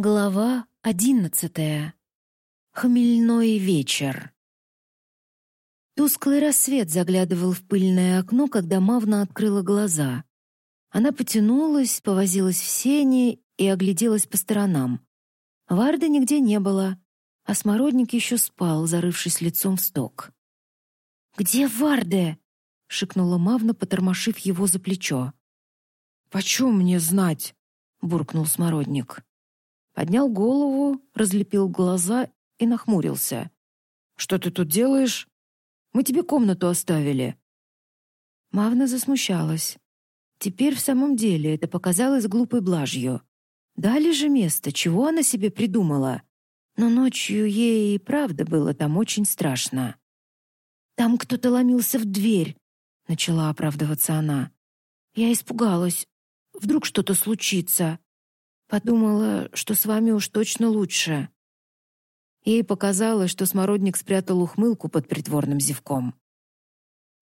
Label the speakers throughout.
Speaker 1: Глава одиннадцатая. Хмельной вечер. Тусклый рассвет заглядывал в пыльное окно, когда Мавна открыла глаза. Она потянулась, повозилась в сене и огляделась по сторонам. Варды нигде не было, а смородник еще спал, зарывшись лицом в сток. «Где Варде?» — шикнула Мавна, потормошив его за плечо.
Speaker 2: «Почем мне знать?» — буркнул смородник поднял голову, разлепил глаза и нахмурился. «Что ты тут делаешь? Мы тебе комнату оставили».
Speaker 1: Мавна засмущалась. Теперь в самом деле это показалось глупой блажью. Дали же место, чего она себе придумала. Но ночью ей и правда было там очень страшно. «Там кто-то ломился в дверь», — начала оправдываться она. «Я испугалась. Вдруг что-то случится». Подумала, что с вами уж точно лучше. Ей показалось, что смородник спрятал ухмылку под притворным зевком.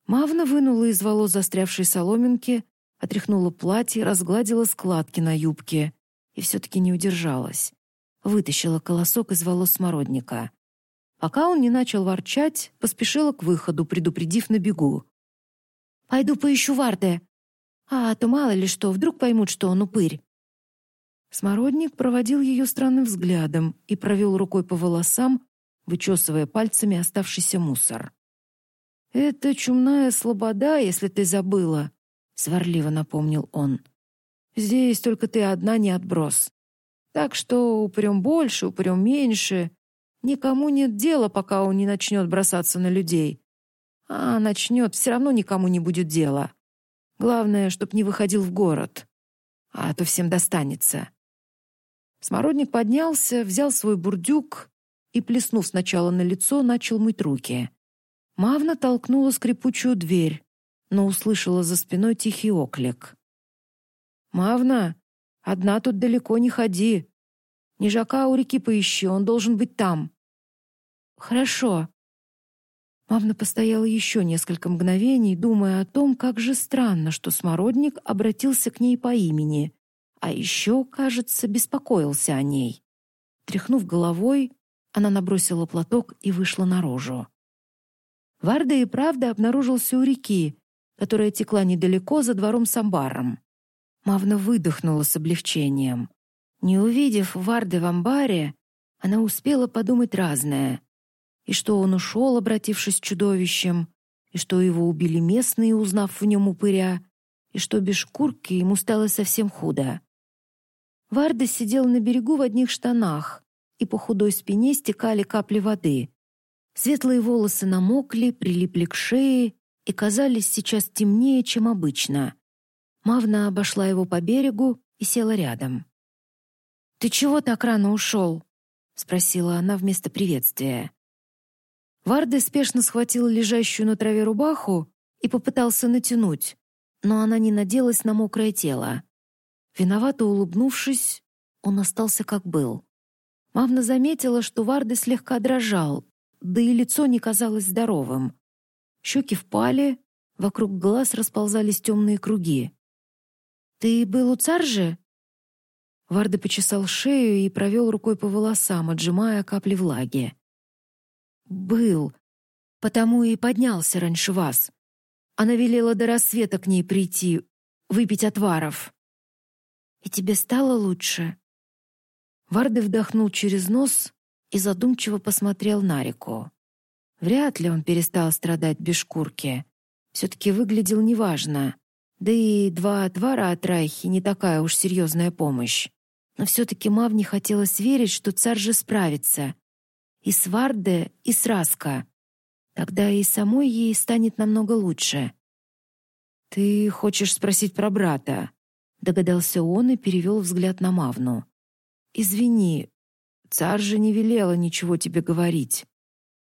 Speaker 1: Мавна вынула из волос застрявшей соломинки, отряхнула платье, разгладила складки на юбке и все-таки не удержалась. Вытащила колосок из волос смородника. Пока он не начал ворчать, поспешила к выходу, предупредив на бегу. «Пойду поищу Варде. А то мало ли что, вдруг поймут, что он упырь». Смородник проводил ее странным взглядом и провел рукой по волосам, вычесывая пальцами оставшийся мусор. «Это чумная слобода, если ты забыла», — сварливо напомнил он. «Здесь только ты одна не отброс. Так что упрем больше, упрем меньше. Никому нет дела, пока он не начнет бросаться на людей. А начнет, все равно никому не будет дела. Главное, чтоб не выходил в город. А то всем достанется. Смородник поднялся, взял свой бурдюк и, плеснув сначала на лицо, начал мыть руки. Мавна толкнула скрипучую дверь, но услышала за спиной тихий оклик. «Мавна, одна тут далеко не ходи. Нежака у реки поищи, он должен быть там». «Хорошо». Мавна постояла еще несколько мгновений, думая о том, как же странно, что Смородник обратился к ней по имени, а еще, кажется, беспокоился о ней. Тряхнув головой, она набросила платок и вышла наружу. Варда и правда обнаружился у реки, которая текла недалеко за двором с амбаром. Мавна выдохнула с облегчением. Не увидев Варды в амбаре, она успела подумать разное. И что он ушел, обратившись чудовищем, и что его убили местные, узнав в нем упыря, и что без шкурки ему стало совсем худо. Варда сидел на берегу в одних штанах, и по худой спине стекали капли воды. Светлые волосы намокли, прилипли к шее и казались сейчас темнее, чем обычно. Мавна обошла его по берегу и села рядом. «Ты чего так рано ушел?» — спросила она вместо приветствия. Варда спешно схватил лежащую на траве рубаху и попытался натянуть, но она не наделась на мокрое тело. Виновато улыбнувшись, он остался как был. Мавна заметила, что Варды слегка дрожал, да и лицо не казалось здоровым. Щеки впали, вокруг глаз расползались темные круги. «Ты был у царжи?» Варды почесал шею и провел рукой по волосам, отжимая капли влаги. «Был. Потому и поднялся раньше вас. Она велела до рассвета к ней прийти, выпить отваров». И тебе стало лучше?» Варды вдохнул через нос и задумчиво посмотрел на реку. Вряд ли он перестал страдать без шкурки. Все-таки выглядел неважно. Да и два отвара от Райхи не такая уж серьезная помощь. Но все-таки Мавне хотелось верить, что царь же справится. И с Варде, и с Раска. Тогда и самой ей станет намного лучше. «Ты хочешь спросить про брата?» Догадался он и перевел взгляд на Мавну. «Извини, царь же не велела ничего тебе говорить.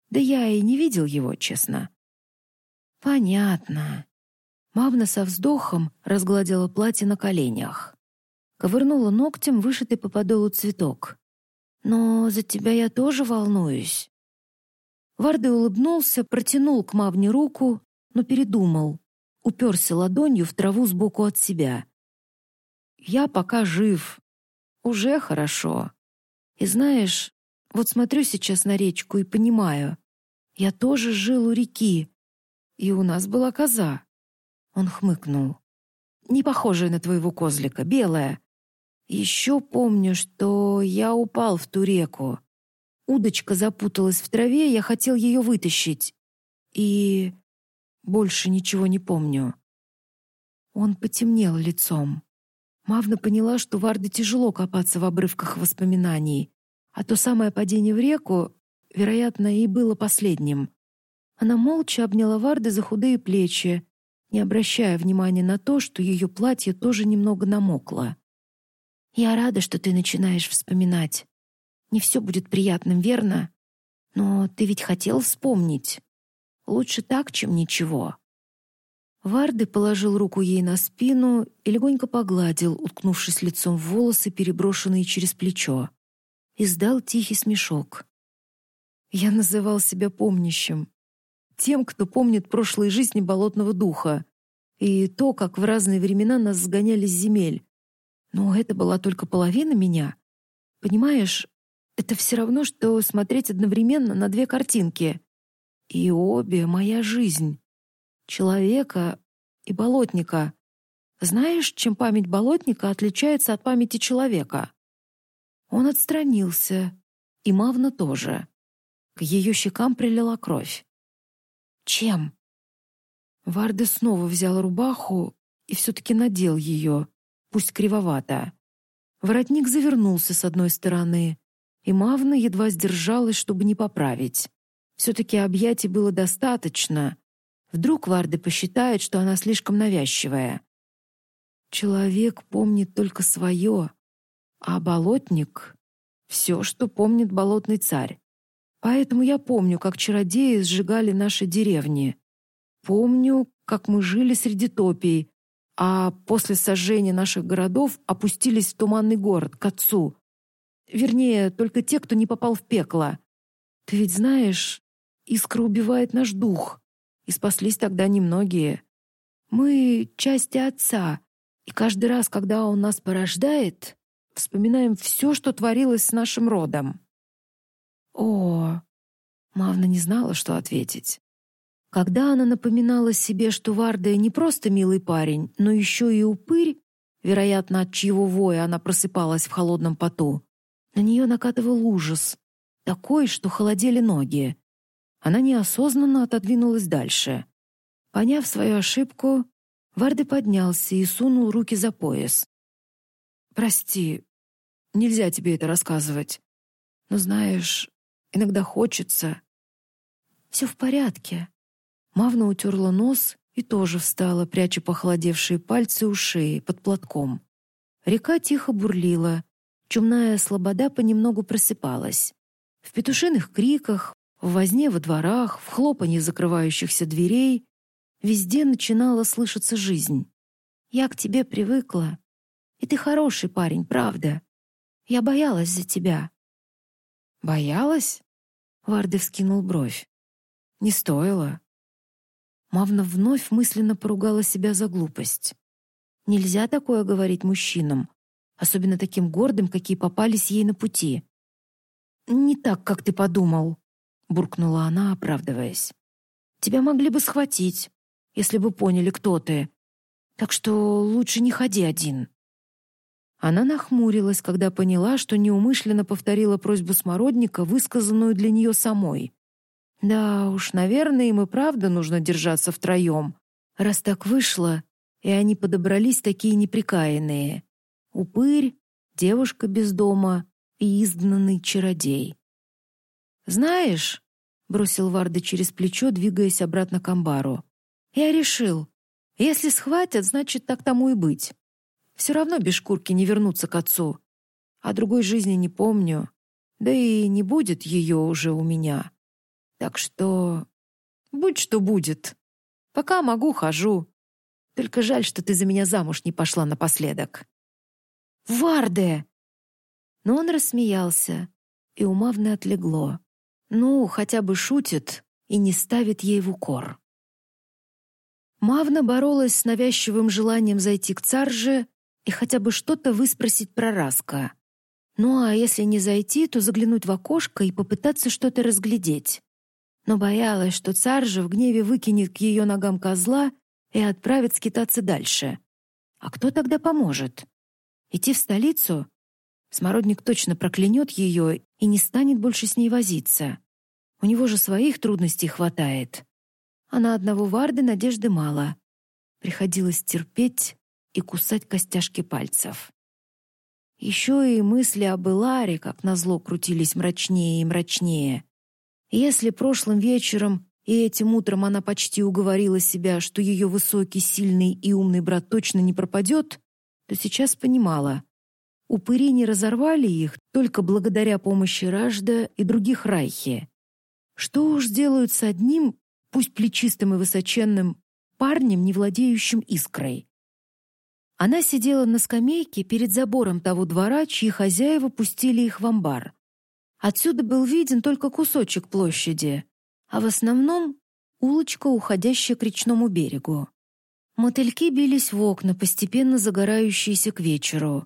Speaker 1: Да я и не видел его, честно». «Понятно». Мавна со вздохом разгладила платье на коленях. Ковырнула ногтем вышитый по подолу цветок. «Но за тебя я тоже волнуюсь». Варды улыбнулся, протянул к Мавне руку, но передумал. Уперся ладонью в траву сбоку от себя. Я пока жив. Уже хорошо. И знаешь, вот смотрю сейчас на речку и понимаю, я тоже жил у реки, и у нас была коза. Он хмыкнул. Не похожая на твоего козлика, белая. Еще помню, что я упал в ту реку. Удочка запуталась в траве, я хотел ее вытащить. И больше ничего не помню. Он потемнел лицом. Мавна поняла, что Варде тяжело копаться в обрывках воспоминаний, а то самое падение в реку, вероятно, и было последним. Она молча обняла Варды за худые плечи, не обращая внимания на то, что ее платье тоже немного намокло. «Я рада, что ты начинаешь вспоминать. Не все будет приятным, верно? Но ты ведь хотел вспомнить. Лучше так, чем ничего». Варды положил руку ей на спину и легонько погладил, уткнувшись лицом в волосы, переброшенные через плечо. Издал тихий смешок. Я называл себя помнящим. Тем, кто помнит прошлые жизни болотного духа и то, как в разные времена нас сгоняли с земель. Но это была только половина меня. Понимаешь, это все равно, что смотреть одновременно на две картинки. И обе — моя жизнь человека и болотника. Знаешь, чем память болотника отличается от памяти человека? Он отстранился, и Мавна тоже. К ее щекам прилила кровь. Чем? Варде снова взял рубаху и все-таки надел ее, пусть кривовато. Воротник завернулся с одной стороны, и Мавна едва сдержалась, чтобы не поправить. Все-таки объятий было достаточно, Вдруг Варды посчитает, что она слишком навязчивая. Человек помнит только свое, а болотник — все, что помнит болотный царь. Поэтому я помню, как чародеи сжигали наши деревни. Помню, как мы жили среди топий, а после сожжения наших городов опустились в туманный город, к отцу. Вернее, только те, кто не попал в пекло. Ты ведь знаешь, искра убивает наш дух и спаслись тогда немногие. Мы — части Отца, и каждый раз, когда Он нас порождает, вспоминаем все, что творилось с нашим родом. О, Мавна не знала, что ответить. Когда она напоминала себе, что Варда не просто милый парень, но еще и упырь, вероятно, от чьего воя она просыпалась в холодном поту, на нее накатывал ужас, такой, что холодели ноги. Она неосознанно отодвинулась дальше. Поняв свою ошибку, Варды поднялся и сунул руки за пояс. «Прости, нельзя тебе это рассказывать. Но знаешь, иногда хочется...» «Все в порядке». Мавна утерла нос и тоже встала, пряча похолодевшие пальцы у шеи под платком. Река тихо бурлила, чумная слобода понемногу просыпалась. В петушиных криках, в возне во дворах, в хлопанье закрывающихся дверей везде начинала слышаться жизнь. «Я к тебе привыкла. И ты хороший парень, правда. Я боялась за тебя». «Боялась?» — Варды вскинул бровь. «Не стоило». Мавна вновь мысленно поругала себя за глупость. Нельзя такое говорить мужчинам, особенно таким гордым, какие попались ей на пути. «Не так, как ты подумал», буркнула она, оправдываясь. Тебя могли бы схватить, если бы поняли, кто ты. Так что лучше не ходи один. Она нахмурилась, когда поняла, что неумышленно повторила просьбу смородника, высказанную для нее самой. Да уж, наверное, им и правда нужно держаться втроем, раз так вышло, и они подобрались такие неприкаянные. Упырь, девушка без дома и изгнанный чародей. «Знаешь», — бросил Варда через плечо, двигаясь обратно к амбару, «я решил, если схватят, значит, так тому и быть. Все равно без шкурки не вернуться к отцу. А другой жизни не помню, да и не будет ее уже у меня. Так что будь что будет. Пока могу, хожу. Только жаль, что ты за меня замуж не пошла напоследок». «Варде!» Но он рассмеялся, и у Мавны отлегло. Ну, хотя бы шутит и не ставит ей в укор. Мавна боролась с навязчивым желанием зайти к царже и хотя бы что-то выспросить про Раска. Ну а если не зайти, то заглянуть в окошко и попытаться что-то разглядеть. Но боялась, что царь же в гневе выкинет к ее ногам козла и отправит скитаться дальше. А кто тогда поможет? Идти в столицу? Смородник точно проклянет ее и не станет больше с ней возиться. У него же своих трудностей хватает. А на одного Варды надежды мало. Приходилось терпеть и кусать костяшки пальцев. Еще и мысли об Эларе, как назло, крутились мрачнее и мрачнее. Если прошлым вечером и этим утром она почти уговорила себя, что ее высокий, сильный и умный брат точно не пропадет, то сейчас понимала. Упыри не разорвали их только благодаря помощи Ражда и других Райхи. Что уж сделают с одним, пусть плечистым и высоченным, парнем, не владеющим искрой. Она сидела на скамейке перед забором того двора, чьи хозяева пустили их в амбар. Отсюда был виден только кусочек площади, а в основном улочка, уходящая к речному берегу. Мотыльки бились в окна, постепенно загорающиеся к вечеру.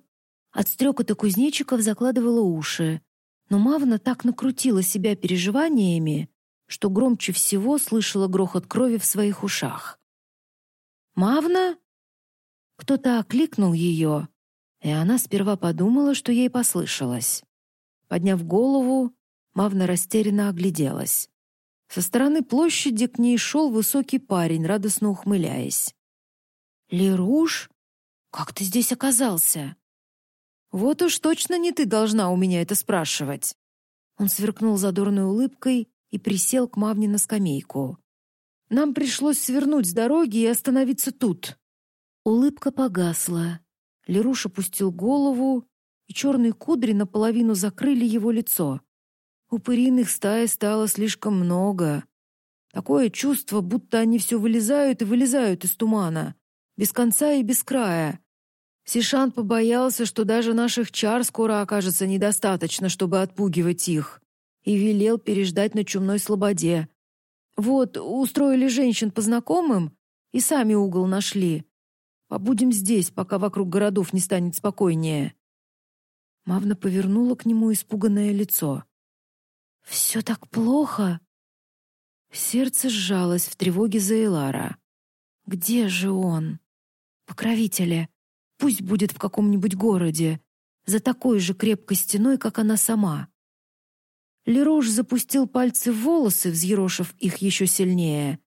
Speaker 1: От стрекота кузнечиков закладывала уши, но Мавна так накрутила себя переживаниями, что громче всего слышала грохот крови в своих ушах. «Мавна?» Кто-то окликнул ее, и она сперва подумала, что ей послышалось. Подняв голову, Мавна растерянно огляделась. Со стороны площади к ней шел высокий парень, радостно ухмыляясь. «Леруш? Как ты здесь оказался?» «Вот уж точно не ты должна у меня это спрашивать!» Он сверкнул задорной улыбкой и присел к Мавне на скамейку. «Нам пришлось свернуть с дороги и остановиться тут. Улыбка погасла. Леруш опустил голову, и черные кудри наполовину закрыли его лицо. Упыриных стай стало слишком много. Такое чувство, будто они все вылезают и вылезают из тумана, без конца и без края. Сишан побоялся, что даже наших чар скоро окажется недостаточно, чтобы отпугивать их, и велел переждать на чумной слободе. Вот, устроили женщин по знакомым и сами угол нашли. Побудем здесь, пока вокруг городов не станет спокойнее». Мавна повернула к нему испуганное лицо. «Все так плохо?» Сердце сжалось в тревоге за Элара. «Где же он? Покровителя. Пусть будет в каком-нибудь городе, за такой же крепкой стеной, как она сама». Леруш запустил пальцы в волосы, взъерошив их еще сильнее,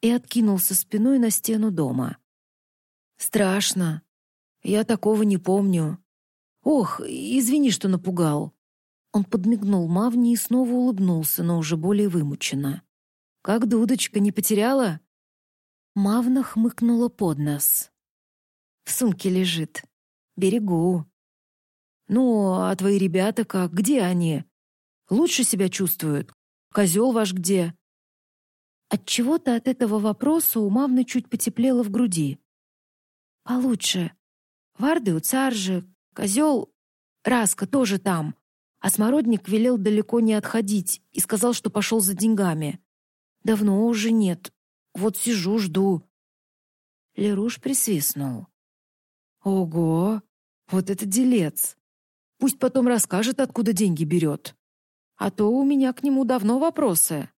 Speaker 1: и откинулся спиной на стену дома. Страшно. Я такого не помню. Ох, извини, что напугал. Он подмигнул Мавне и снова улыбнулся, но уже более вымученно. Как дудочка не потеряла? Мавна хмыкнула под нос. В сумке лежит. Берегу. Ну, а твои ребята как? Где они? Лучше себя чувствуют? Козел ваш где? От чего-то от этого вопроса у Мавны чуть потеплело в груди. Получше. Варды у царжи, козел, Раска тоже там. А смородник велел далеко не отходить и сказал, что пошел за деньгами. Давно уже нет. Вот сижу, жду. Леруш присвистнул. Ого, вот это делец. Пусть потом расскажет, откуда деньги берет. А то у меня к нему давно вопросы.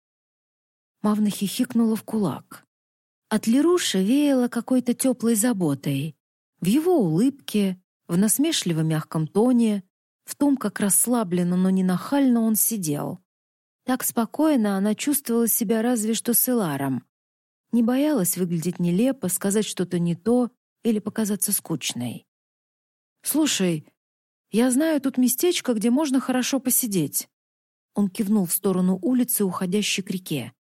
Speaker 1: Мавна хихикнула в кулак. От Леруша веяло какой-то теплой заботой. В его улыбке, в насмешливо мягком тоне, в том, как расслабленно, но не нахально он сидел. Так спокойно она чувствовала себя разве что с Эларом. Не боялась выглядеть нелепо, сказать что-то не то или показаться скучной. «Слушай, я знаю тут местечко, где можно хорошо посидеть». Он кивнул в сторону улицы, уходящей к реке.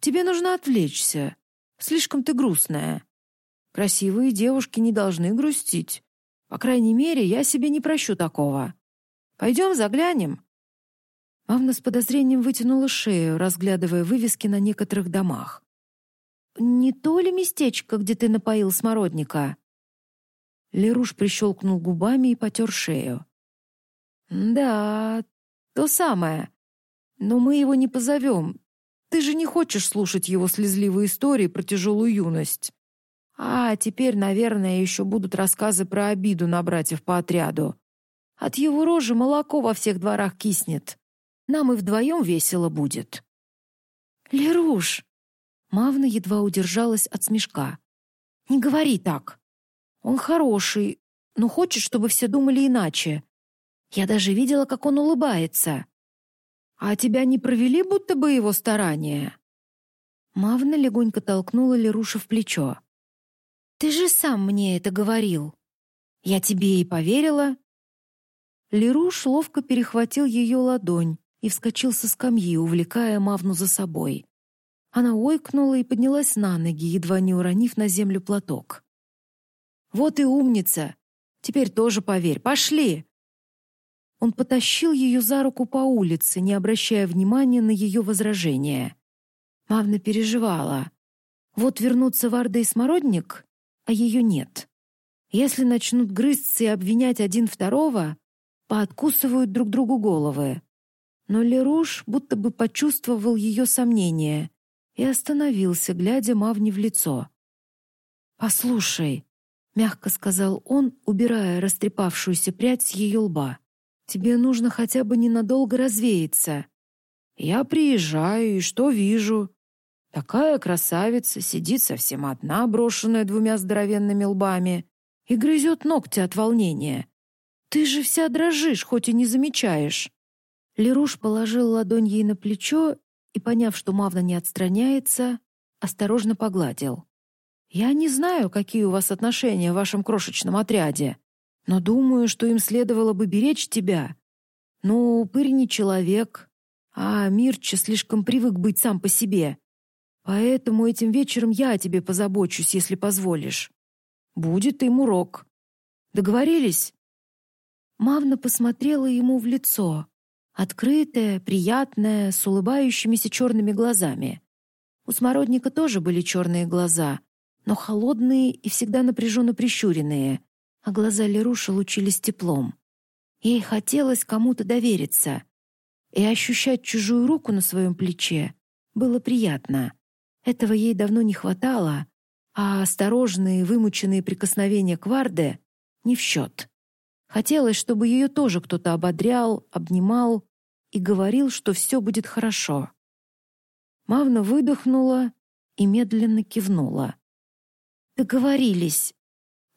Speaker 1: «Тебе нужно отвлечься. Слишком ты грустная. Красивые девушки не должны грустить. По крайней мере, я себе не прощу такого. Пойдем заглянем». Мавна с подозрением вытянула шею, разглядывая вывески на некоторых домах. «Не то ли местечко, где ты напоил смородника?» Леруш прищелкнул губами и потер шею. «Да, то самое. Но мы его не позовем. Ты же не хочешь слушать его слезливые истории про тяжелую юность. А теперь, наверное, еще будут рассказы про обиду на братьев по отряду. От его рожи молоко во всех дворах киснет. Нам и вдвоем весело будет».
Speaker 2: «Леруш!» Мавна едва удержалась от смешка. «Не говори так. Он хороший, но хочет, чтобы все думали иначе. Я даже видела, как он улыбается. А тебя не провели будто бы его старания?» Мавна легонько толкнула Леруша в плечо. «Ты же сам мне это говорил. Я тебе и поверила». Леруш ловко перехватил ее ладонь и вскочил со скамьи, увлекая Мавну за собой. Она ойкнула и поднялась на ноги, едва не уронив на землю платок. «Вот и умница! Теперь тоже поверь. Пошли!» Он потащил ее за руку по улице, не обращая внимания на ее возражения. Мавна переживала. Вот вернутся Варда и Смородник, а ее нет. Если начнут грызться и обвинять один второго, пооткусывают друг другу головы. Но Леруш будто бы почувствовал ее сомнения и остановился, глядя Мавне в лицо. «Послушай», — мягко сказал он, убирая растрепавшуюся прядь с ее лба, «тебе нужно хотя бы ненадолго развеяться». «Я приезжаю, и что вижу?» Такая красавица сидит совсем одна, брошенная двумя здоровенными лбами, и грызет ногти от волнения. Ты же вся дрожишь, хоть и не замечаешь. Леруш положил ладонь ей на плечо и, поняв, что Мавна не отстраняется, осторожно погладил. «Я не знаю, какие у вас отношения в вашем крошечном отряде, но думаю, что им следовало бы беречь тебя. Но упырь не человек, а Мирча слишком привык быть сам по себе. Поэтому этим вечером я о тебе позабочусь, если позволишь. Будет им урок. Договорились?» Мавна посмотрела ему в лицо, Открытая, приятная, с улыбающимися черными глазами. У Смородника тоже были черные глаза, но холодные и всегда напряженно прищуренные, а глаза Леруша лучились теплом. Ей хотелось кому-то довериться. И ощущать чужую руку на своем плече было приятно. Этого ей давно не хватало, а осторожные, вымученные прикосновения к Варде не в счет. Хотелось, чтобы ее тоже кто-то ободрял, обнимал и говорил, что все будет хорошо. Мавна выдохнула и медленно кивнула. «Договорились,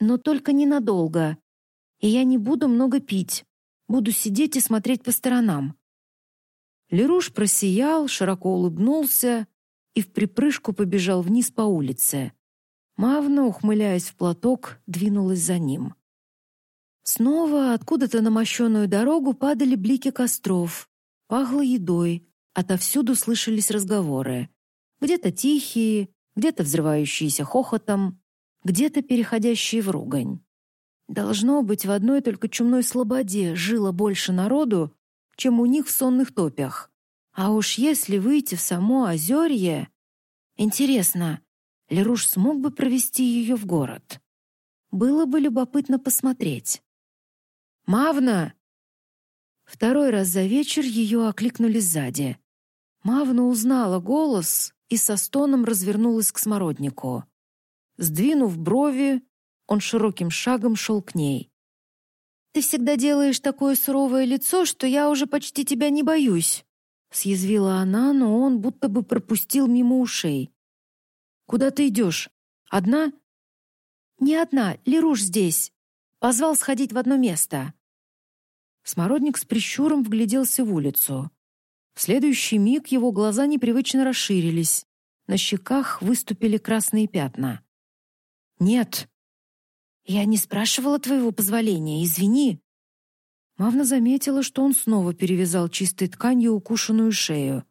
Speaker 2: но только ненадолго, и я не буду много пить, буду сидеть и смотреть по сторонам». Леруш просиял, широко улыбнулся и в припрыжку побежал вниз по улице. Мавна, ухмыляясь в платок, двинулась за ним. Снова откуда-то на мощенную дорогу падали блики костров, Пахло едой, отовсюду слышались разговоры. Где-то тихие, где-то взрывающиеся хохотом, где-то переходящие в ругань. Должно быть, в одной только чумной слободе жило больше народу, чем у них в сонных топях. А уж если выйти в само озерье... Интересно, Леруш смог бы провести ее в город? Было бы любопытно посмотреть. «Мавна!» Второй раз за вечер ее окликнули сзади. Мавна узнала голос и со стоном развернулась к смороднику. Сдвинув брови, он широким шагом шел к ней. «Ты всегда делаешь такое суровое лицо, что я уже почти тебя не боюсь», съязвила она, но он будто бы пропустил мимо ушей. «Куда ты идешь? Одна?» «Не одна, Леруш здесь. Позвал сходить в одно место». Смородник с прищуром вгляделся в улицу. В следующий миг его глаза непривычно расширились. На щеках выступили красные пятна. «Нет!» «Я не спрашивала твоего позволения, извини!» Мавна заметила, что он снова перевязал чистой тканью укушенную шею.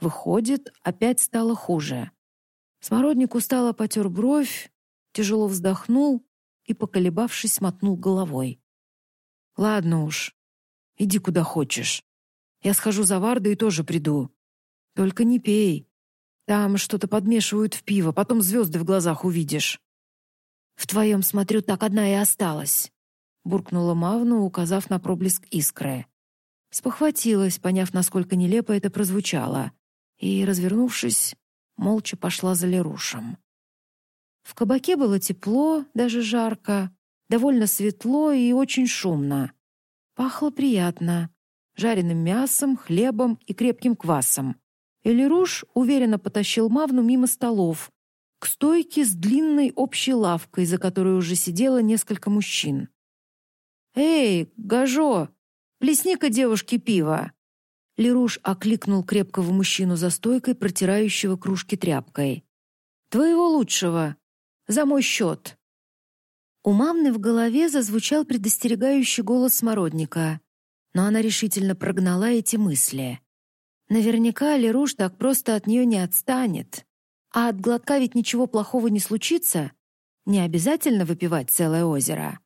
Speaker 2: Выходит, опять стало хуже. Смородник устало потер бровь, тяжело вздохнул и, поколебавшись, мотнул головой. «Ладно уж, Иди куда хочешь. Я схожу за Вардой и тоже приду. Только не пей. Там что-то подмешивают в пиво, потом звезды в глазах увидишь. В твоем, смотрю, так одна и осталась, буркнула Мавна, указав на проблеск искры. Спохватилась, поняв, насколько нелепо это прозвучало, и, развернувшись, молча пошла за Лерушем. В кабаке было тепло, даже жарко, довольно светло и очень шумно.
Speaker 1: Пахло приятно. Жареным мясом, хлебом и крепким квасом. Элируш уверенно потащил Мавну мимо столов, к стойке с длинной общей лавкой, за которой уже сидело несколько мужчин. «Эй, Гажо, плесни-ка девушке пиво!» Леруш окликнул крепкого мужчину за стойкой, протирающего кружки тряпкой. «Твоего лучшего! За мой счет!» У мамны в голове зазвучал предостерегающий голос смородника, но она решительно прогнала эти мысли. Наверняка Леруш так просто от нее не отстанет. А от глотка ведь ничего плохого не случится. Не обязательно выпивать целое озеро.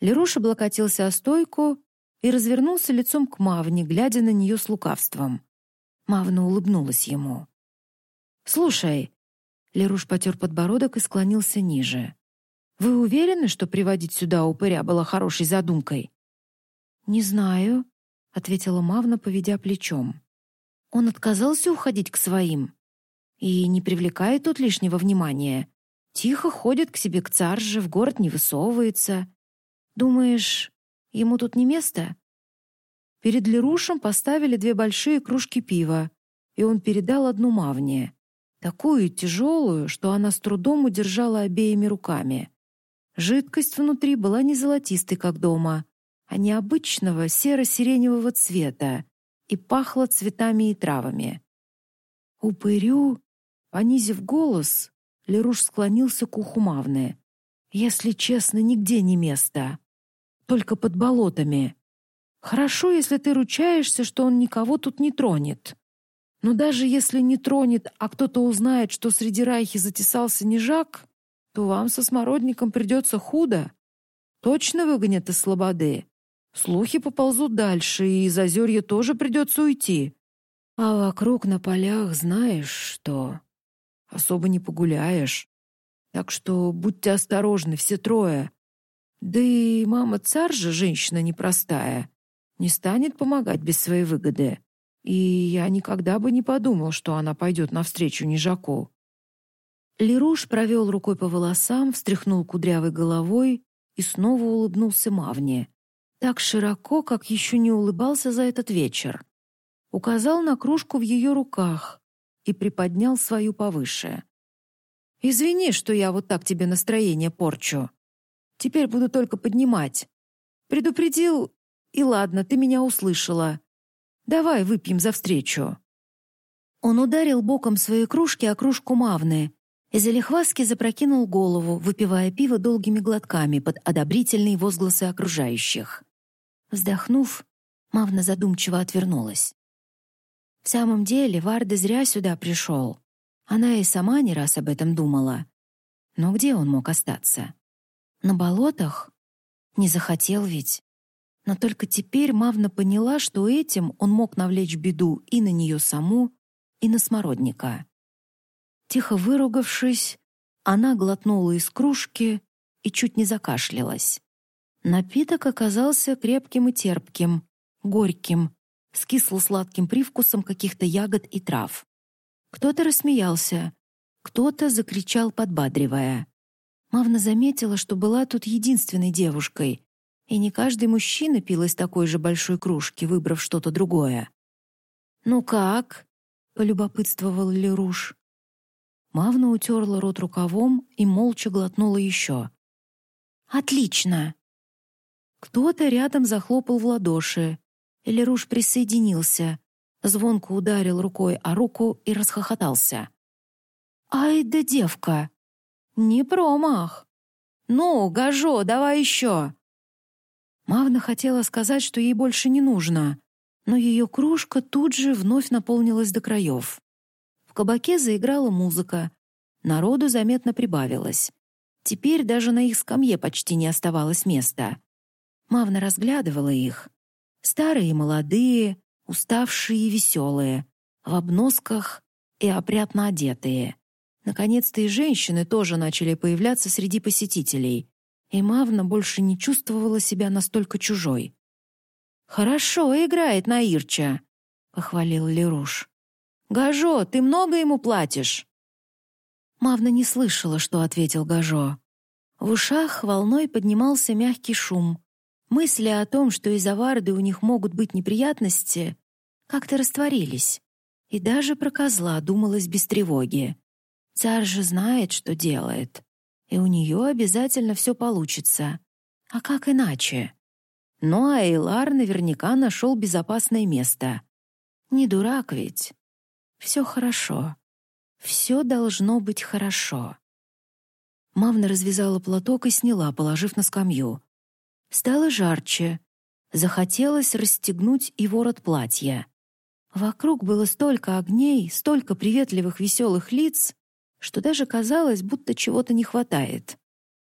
Speaker 1: Леруш облокотился о стойку и развернулся лицом к Мавне, глядя на нее с лукавством. Мавна улыбнулась ему. «Слушай», — Леруш потер подбородок и склонился ниже. «Вы уверены, что приводить сюда упыря было хорошей задумкой?» «Не знаю», — ответила Мавна, поведя плечом. «Он отказался уходить к своим и не привлекает тут лишнего внимания. Тихо ходит к себе к царже, в город не высовывается. Думаешь, ему тут не место?» Перед Лерушем поставили две большие кружки пива, и он передал одну Мавне, такую тяжелую, что она с трудом удержала обеими руками. Жидкость внутри была не золотистой, как дома, а необычного серо-сиреневого цвета и пахла цветами и травами. Упырю, понизив голос, Леруш склонился к уху Мавны. «Если честно, нигде не место. Только под болотами. Хорошо, если ты ручаешься, что он никого тут не тронет. Но даже если не тронет, а кто-то узнает, что среди райхи затесался нежак, то вам со смородником придется худо. Точно выгонят из слободы. Слухи поползут дальше, и из озерья тоже придется уйти. А вокруг на полях знаешь что? Особо не погуляешь. Так что будьте осторожны, все трое. Да и мама царь же женщина непростая. Не станет помогать без своей выгоды. И я никогда бы не подумал, что она пойдет навстречу Нежаку. Леруш провел рукой по волосам, встряхнул кудрявой головой и снова улыбнулся Мавне. Так широко, как еще не улыбался за этот вечер. Указал на кружку в ее руках и приподнял свою повыше. «Извини, что я вот так тебе настроение порчу. Теперь буду только поднимать. Предупредил, и ладно, ты меня услышала. Давай выпьем за встречу». Он ударил боком своей кружки о кружку Мавны, и залихваски запрокинул голову, выпивая пиво долгими глотками под одобрительные возгласы окружающих. Вздохнув, Мавна задумчиво отвернулась. В самом деле, Варда зря сюда пришел. Она и сама не раз об этом думала. Но где он мог остаться? На болотах? Не захотел ведь. Но только теперь Мавна поняла, что этим он мог навлечь беду и на нее саму, и на смородника. Тихо выругавшись, она глотнула из кружки и чуть не закашлялась. Напиток оказался крепким и терпким, горьким, с кисло-сладким привкусом каких-то ягод и трав. Кто-то рассмеялся, кто-то закричал, подбадривая. Мавна заметила, что была тут единственной девушкой, и не каждый мужчина пил из такой же большой кружки, выбрав что-то другое. «Ну как?» — полюбопытствовал Леруш. Мавна утерла рот рукавом и молча глотнула еще. «Отлично!» Кто-то рядом захлопал в ладоши. Элеруш присоединился, звонко ударил рукой о руку и расхохотался. «Ай да девка! Не промах! Ну, Гажо, давай еще!» Мавна хотела сказать, что ей больше не нужно, но ее кружка тут же вновь наполнилась до краев. В кабаке заиграла музыка. Народу заметно прибавилось. Теперь даже на их скамье почти не оставалось места. Мавна разглядывала их. Старые и молодые, уставшие и веселые, в обносках и опрятно одетые. Наконец-то и женщины тоже начали появляться среди посетителей, и Мавна больше не чувствовала себя настолько чужой. «Хорошо играет Наирча», — похвалил Леруш. «Гажо, ты много ему платишь?» Мавна не слышала, что ответил Гажо. В ушах волной поднимался мягкий шум. Мысли о том, что из-за Варды у них могут быть неприятности, как-то растворились. И даже про козла думалось без тревоги. Царь же знает, что делает, и у нее обязательно все получится. А как иначе? Ну а Эйлар наверняка нашел безопасное место. Не дурак ведь. Все хорошо. Все должно быть хорошо. Мавна развязала платок и сняла, положив на скамью. Стало жарче. Захотелось расстегнуть и ворот платья. Вокруг было столько огней, столько приветливых веселых лиц, что даже казалось, будто чего-то не хватает.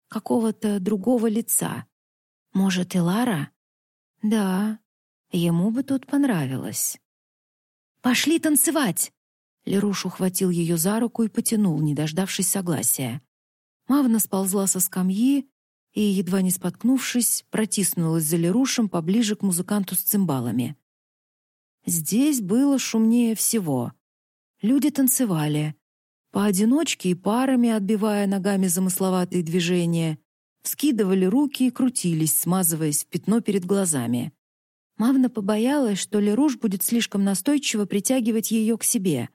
Speaker 1: Какого-то другого лица. Может, и Лара? Да, ему бы тут понравилось. «Пошли танцевать!» Леруш ухватил ее за руку и потянул, не дождавшись согласия. Мавна сползла со скамьи и, едва не споткнувшись, протиснулась за Лерушем поближе к музыканту с цимбалами. Здесь было шумнее всего. Люди танцевали, поодиночке и парами, отбивая ногами замысловатые движения, вскидывали руки и крутились, смазываясь в пятно перед глазами. Мавна побоялась, что Леруш будет слишком настойчиво притягивать ее к себе,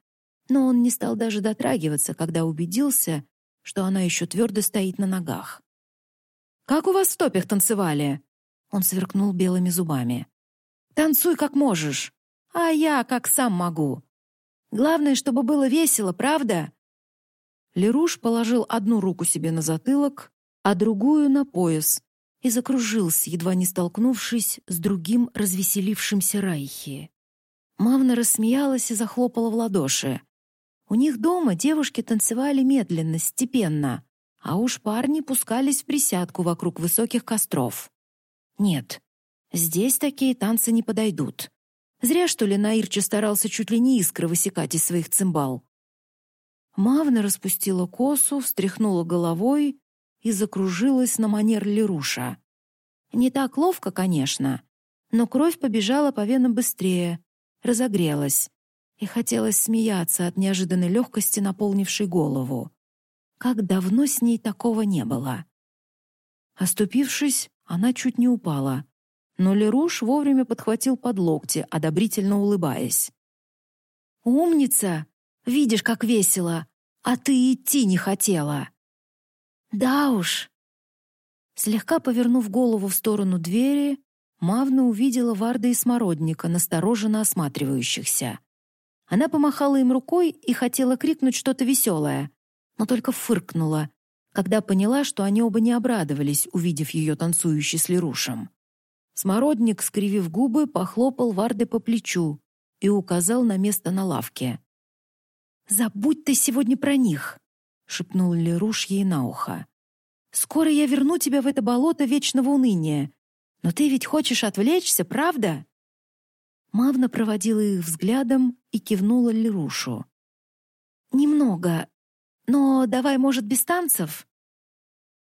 Speaker 1: но он не стал даже дотрагиваться, когда убедился, что она еще твердо стоит на ногах. «Как у вас в топях танцевали?» Он сверкнул белыми зубами. «Танцуй как можешь, а я как сам могу. Главное, чтобы было весело, правда?» Леруш положил одну руку себе на затылок, а другую — на пояс, и закружился, едва не столкнувшись с другим развеселившимся Райхи. Мавна рассмеялась и захлопала в ладоши. У них дома девушки танцевали медленно, степенно, а уж парни пускались в присядку вокруг высоких костров. Нет, здесь такие танцы не подойдут. Зря, что ли, Наирча старался чуть ли не искры высекать из своих цимбал. Мавна распустила косу, встряхнула головой и закружилась на манер Леруша. Не так ловко, конечно, но кровь побежала по венам быстрее, разогрелась, и хотелось смеяться от неожиданной легкости, наполнившей голову. Как давно с ней такого не было. Оступившись, она чуть не упала, но Леруш вовремя подхватил под локти, одобрительно улыбаясь. «Умница! Видишь, как весело! А ты идти не хотела!» «Да уж!» Слегка повернув голову в сторону двери, Мавна увидела Варда и Смородника, настороженно осматривающихся. Она помахала им рукой и хотела крикнуть что-то веселое, но только фыркнула, когда поняла, что они оба не обрадовались, увидев ее танцующей с Лерушем. Смородник, скривив губы, похлопал Варды по плечу и указал на место на лавке. «Забудь ты сегодня про них!» — шепнул Леруш ей на ухо. «Скоро я верну тебя в это болото вечного уныния. Но ты ведь хочешь отвлечься, правда?» Мавна проводила их взглядом и кивнула Лерушу. «Немного. Но давай, может, без танцев?»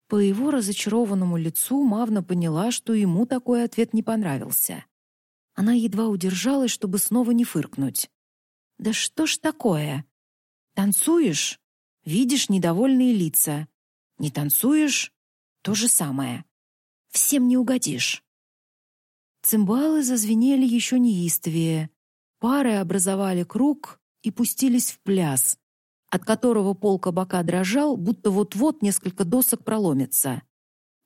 Speaker 1: По его разочарованному лицу Мавна поняла, что ему такой ответ не понравился. Она едва удержалась, чтобы снова не фыркнуть. «Да что ж такое? Танцуешь? Видишь недовольные лица. Не танцуешь? То же самое. Всем не угодишь». Цимбалы зазвенели еще неистовее. Пары образовали круг и пустились в пляс, от которого пол кабака дрожал, будто вот-вот несколько досок проломится.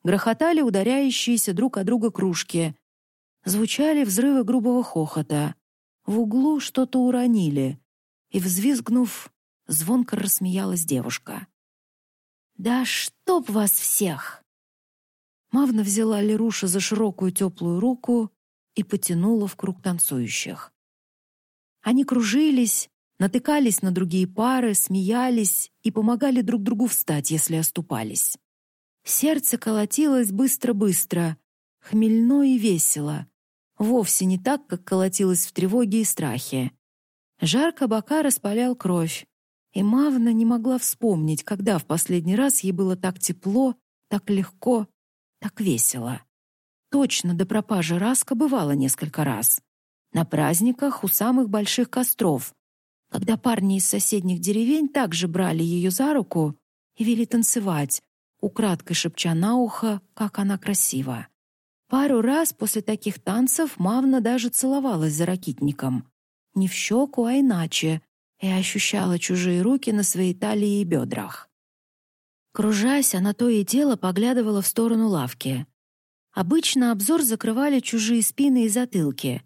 Speaker 1: Грохотали ударяющиеся друг о друга кружки. Звучали взрывы грубого хохота. В углу что-то уронили. И, взвизгнув, звонко рассмеялась девушка. «Да чтоб вас всех!» Мавна взяла Леруша за широкую теплую руку и потянула в круг танцующих. Они кружились, натыкались на другие пары, смеялись и помогали друг другу встать, если оступались. Сердце колотилось быстро-быстро, хмельно и весело, вовсе не так, как колотилось в тревоге и страхе. Жар кабака распалял кровь, и Мавна не могла вспомнить, когда в последний раз ей было так тепло, так легко так весело. Точно до пропажи Раска бывало несколько раз. На праздниках у самых больших костров, когда парни из соседних деревень также брали ее за руку и вели танцевать, украдкой шепча на ухо, как она красива. Пару раз после таких танцев Мавна даже целовалась за ракитником. Не в щеку, а иначе, и ощущала чужие руки на своей талии и бедрах. Кружась, она то и дело поглядывала в сторону лавки. Обычно обзор закрывали чужие спины и затылки,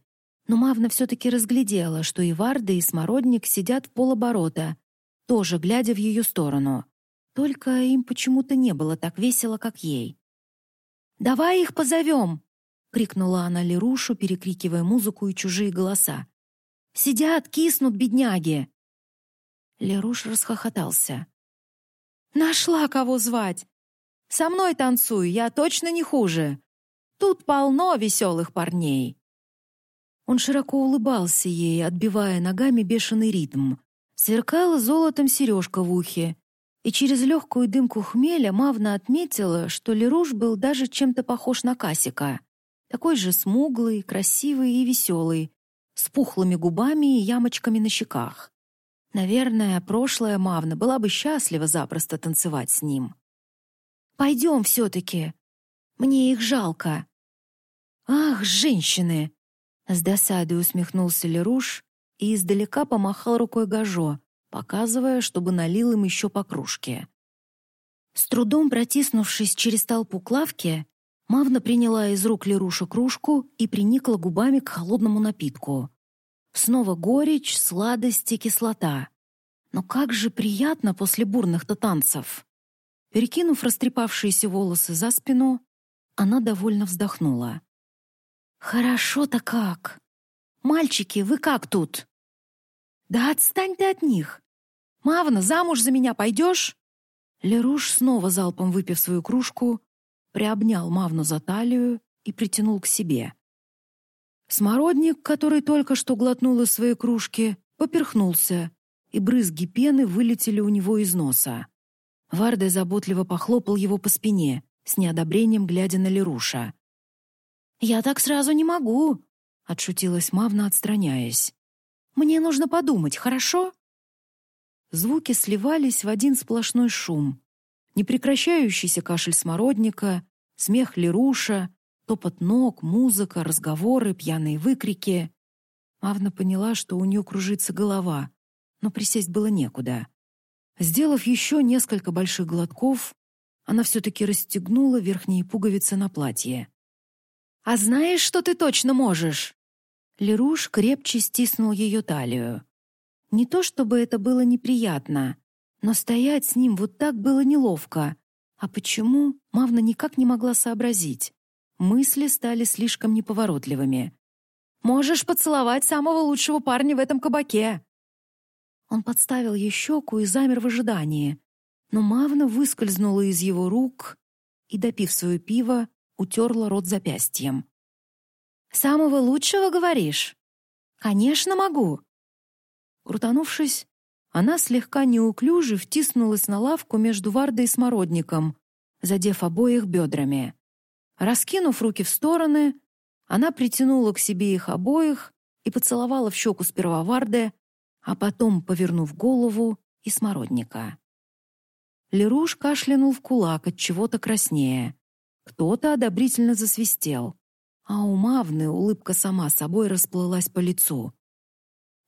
Speaker 1: но Мавна все-таки разглядела, что и Варда, и Смородник сидят в полоборота, тоже глядя в ее сторону. Только им почему-то не было так весело, как ей. «Давай их позовем!» — крикнула она Лерушу, перекрикивая музыку и чужие голоса. «Сидят, киснут, бедняги!» Леруш расхохотался. «Нашла кого звать! Со мной танцуй, я точно не хуже! Тут полно веселых парней!» Он широко улыбался ей, отбивая ногами бешеный ритм. Сверкала золотом сережка в ухе, и через легкую дымку хмеля Мавна отметила, что Леруш был даже чем-то похож на Касика. Такой же смуглый, красивый и веселый, с пухлыми губами и ямочками на щеках. Наверное, прошлая Мавна была бы счастлива запросто танцевать с ним. «Пойдем все-таки. Мне их жалко». «Ах, женщины!» С досадой усмехнулся Леруш и издалека помахал рукой Гажо, показывая, чтобы налил им еще по кружке. С трудом протиснувшись через толпу к лавке, Мавна приняла из рук Леруша кружку и приникла губами к холодному напитку. Снова горечь, сладость и кислота. Но как же приятно после бурных-то танцев! Перекинув растрепавшиеся волосы за спину, она довольно вздохнула. «Хорошо-то как! Мальчики, вы как тут?» «Да отстань ты от них! «Мавна, замуж за меня пойдешь?» Леруш, снова залпом выпив свою кружку, приобнял Мавну за талию и притянул к себе. Смородник, который только что глотнул из своей кружки, поперхнулся, и брызги пены вылетели у него из носа. Варде заботливо похлопал его по спине, с неодобрением глядя на Леруша. «Я так сразу не могу», — отшутилась Мавна, отстраняясь. «Мне нужно подумать, хорошо?» Звуки сливались в один сплошной шум. Непрекращающийся кашель смородника, смех Леруша, топот ног, музыка, разговоры, пьяные выкрики. Мавна поняла, что у нее кружится голова, но присесть было некуда. Сделав еще несколько больших глотков, она все-таки расстегнула верхние пуговицы на платье. «А знаешь, что ты точно можешь?» Леруш крепче стиснул ее талию. Не то чтобы это было неприятно, но стоять с ним вот так было неловко. А почему, Мавна никак не могла сообразить. Мысли стали слишком неповоротливыми. «Можешь поцеловать самого лучшего парня в этом кабаке!» Он подставил ей щеку и замер в ожидании. Но Мавна выскользнула из его рук и, допив свое пиво, утерла рот запястьем. «Самого лучшего, говоришь?» «Конечно, могу!» Крутанувшись, она слегка неуклюже втиснулась на лавку между Вардой и Смородником, задев обоих бедрами. Раскинув руки в стороны, она притянула к себе их обоих и поцеловала в щеку сперва Варде, а потом, повернув голову, и Смородника. Леруш кашлянул в кулак от чего-то краснее. Кто-то одобрительно засвистел, а у Мавны улыбка сама собой расплылась по лицу.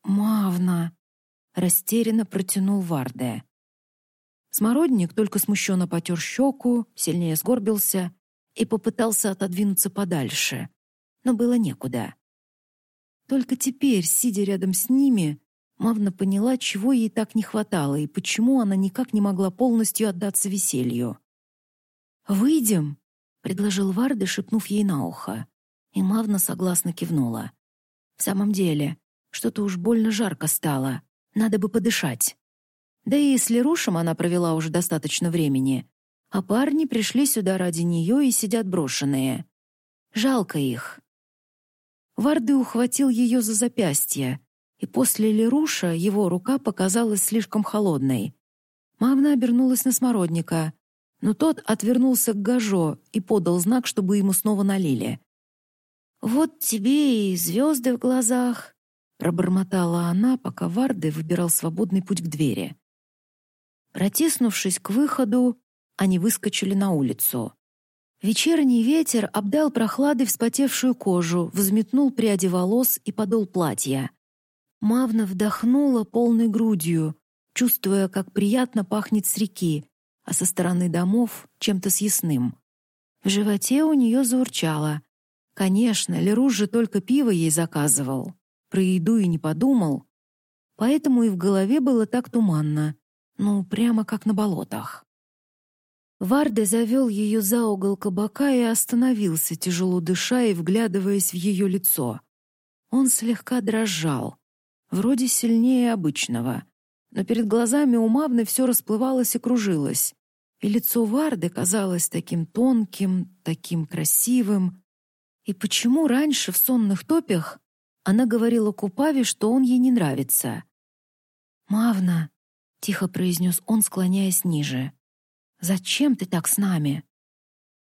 Speaker 1: «Мавна!» — растерянно протянул Варде. Смородник только смущенно потер щеку, сильнее сгорбился и попытался отодвинуться подальше, но было некуда. Только теперь, сидя рядом с ними, Мавна поняла, чего ей так не хватало и почему она никак не могла полностью отдаться веселью. «Выйдем», — предложил Варде, шепнув ей на ухо. И Мавна согласно кивнула. В самом деле, что-то уж больно жарко стало. Надо бы подышать. Да и с Лерушем она провела уже достаточно времени. А парни пришли сюда ради нее и сидят брошенные. Жалко их. Варды ухватил ее за запястье, и после Леруша его рука показалась слишком холодной. Мавна обернулась на Смородника, но тот отвернулся к Гажо и подал знак, чтобы ему снова налили. «Вот тебе и звезды в глазах, Пробормотала она, пока Варды выбирал свободный путь к двери. Протиснувшись к выходу, они выскочили на улицу. Вечерний ветер обдал прохладой вспотевшую кожу, взметнул пряди волос и подол платья. Мавна вдохнула полной грудью, чувствуя, как приятно пахнет с реки, а со стороны домов — чем-то съестным. В животе у нее заурчало. Конечно, Леруш же только пиво ей заказывал. Про еду и не подумал. Поэтому и в голове было так туманно. Ну, прямо как на болотах. Варде завел ее за угол кабака и остановился, тяжело дыша и вглядываясь в ее лицо. Он слегка дрожал, вроде сильнее обычного, но перед глазами у Мавны все расплывалось и кружилось, и лицо Варды казалось таким тонким, таким красивым. И почему раньше в сонных топях она говорила Купаве, что он ей не нравится? «Мавна», — тихо произнес он, склоняясь ниже, — Зачем ты так с нами?»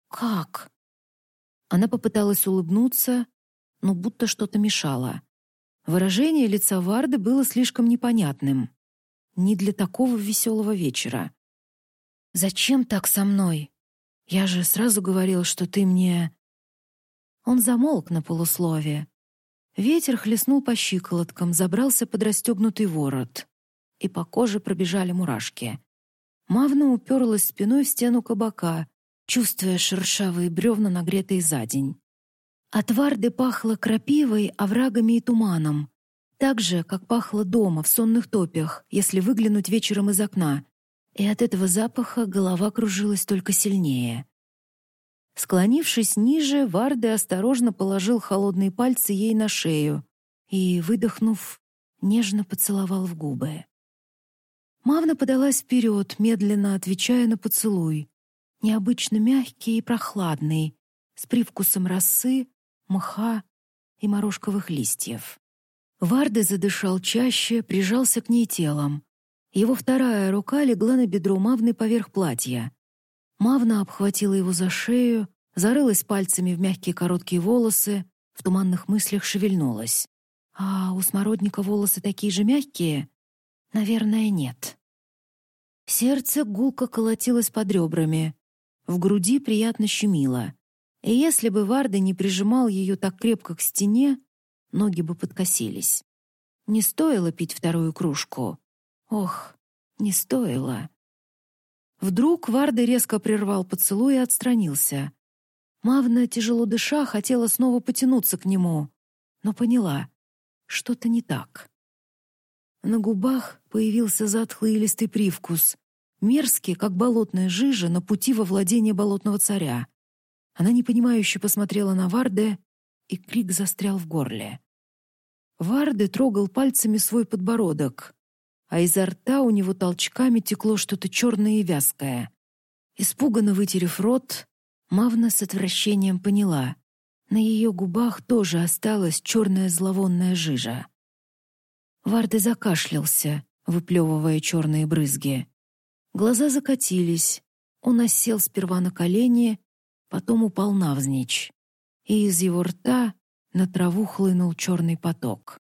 Speaker 1: «Как?» Она попыталась улыбнуться, но будто что-то мешало. Выражение лица Варды было слишком непонятным. Не для такого веселого вечера. «Зачем так со мной? Я же сразу говорил, что ты мне...» Он замолк на полусловие. Ветер хлестнул по щиколоткам, забрался под расстегнутый ворот, и по коже пробежали мурашки. Мавна уперлась спиной в стену кабака, чувствуя шершавые бревна, нагретые за день. От Варды пахло крапивой, оврагами и туманом. Так же, как пахло дома, в сонных топях, если выглянуть вечером из окна. И от этого запаха голова кружилась только сильнее. Склонившись ниже, Варды осторожно положил холодные пальцы ей на шею и, выдохнув, нежно поцеловал в губы. Мавна подалась вперед, медленно отвечая на поцелуй. Необычно мягкий и прохладный, с привкусом росы, мха и морожковых листьев. Варды задышал чаще, прижался к ней телом. Его вторая рука легла на бедро Мавны поверх платья. Мавна обхватила его за шею, зарылась пальцами в мягкие короткие волосы, в туманных мыслях шевельнулась. «А у смородника волосы такие же мягкие?» Наверное, нет. Сердце гулко колотилось под ребрами. В груди приятно щемило. И если бы Варда не прижимал ее так крепко к стене, ноги бы подкосились. Не стоило пить вторую кружку. Ох, не стоило. Вдруг Варда резко прервал поцелуй и отстранился. Мавна, тяжело дыша, хотела снова потянуться к нему, но поняла — что-то не так. На губах появился затхлый листый привкус, мерзкий, как болотная жижа на пути во владение болотного царя. Она непонимающе посмотрела на Варде, и крик застрял в горле. Варде трогал пальцами свой подбородок, а изо рта у него толчками текло что-то черное и вязкое. Испуганно вытерев рот, Мавна с отвращением поняла — на ее губах тоже осталась черная зловонная жижа. Варды закашлялся, выплевывая черные брызги. Глаза закатились. Он осел сперва на колени, потом упал навзничь. И из его рта на траву хлынул черный поток.